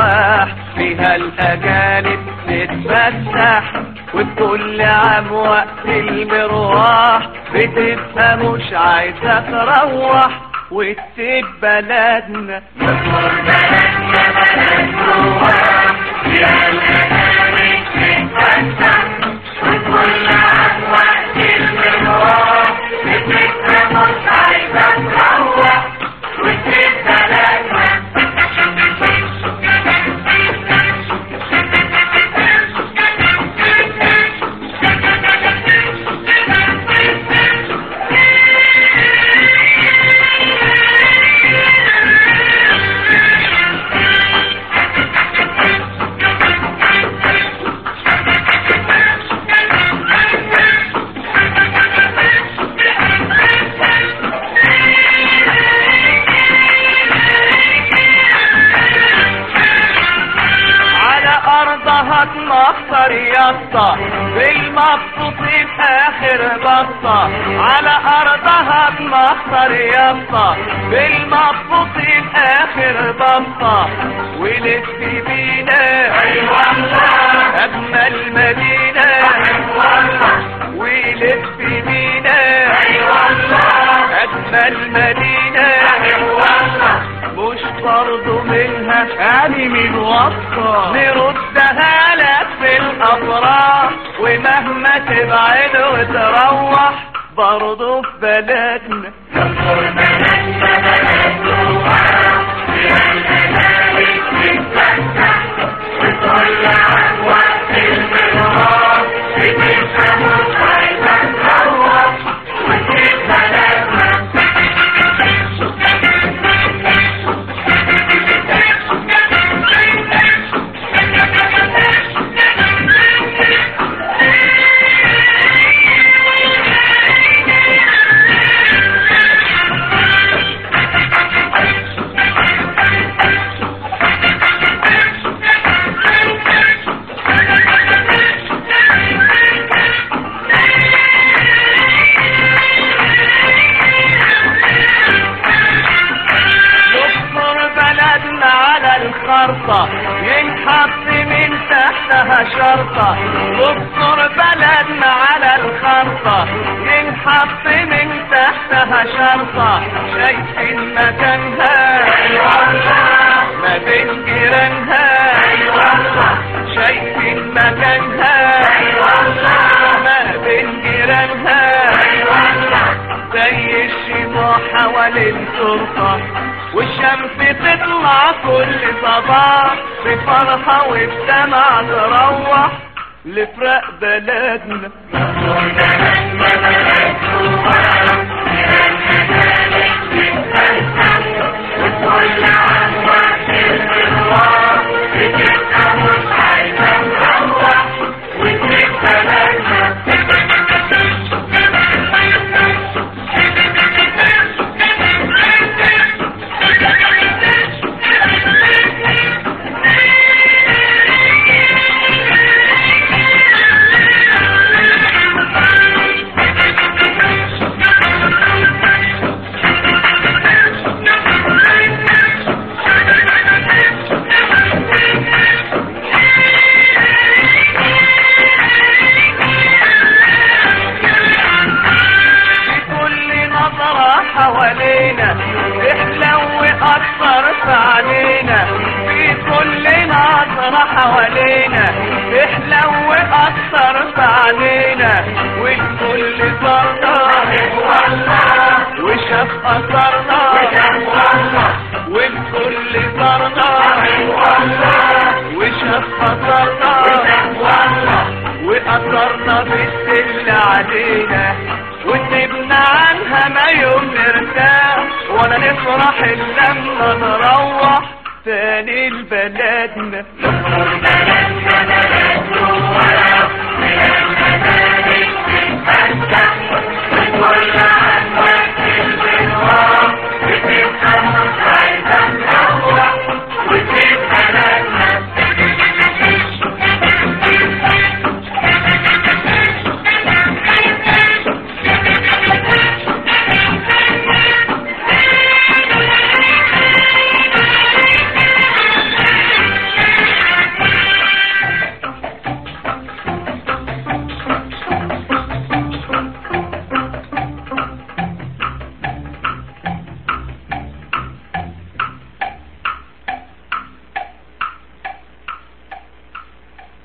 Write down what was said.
بلدنا بلد سواح فيها الأجانب تتفسح وكل عام وقت المروح بتبقى مش عايزة تروح وتسيب بلدنا. على يسطا بالمبسوط في آخر بسطة. على أرضها يسطا. بالمبسوط في آخر بسطة. ولف بينا أجمل مدينة. ولف بينا أجمل مدينة. مش برضو منها. يعني من وصفة نردها الأفراح ومهما تبعد وتروح برضو في بلدنا. نصر بلدنا على الخرطة. ينحط من تحتها شرطة. نصر بلدنا على الخرطة. ينحط من تحتها شرطة. شايفين مكانها ما بين جيرانها شايفين مكانها ما بين جيرانها زي الشموع حوالين السلطة والشمس تطلع كل صباح بفرحة وبدمع تروح. لفرق بلدنا. في حوالينا أحلى وأكثر في علينا في كل نظرة حوالينا. أحلى وأكثر في علينا والكل زرنا وشاف أثرنا والكل زرنا وشاف أثرنا نرتاح ولا نفرح إلا لما نروح. تاني لبلدنا كل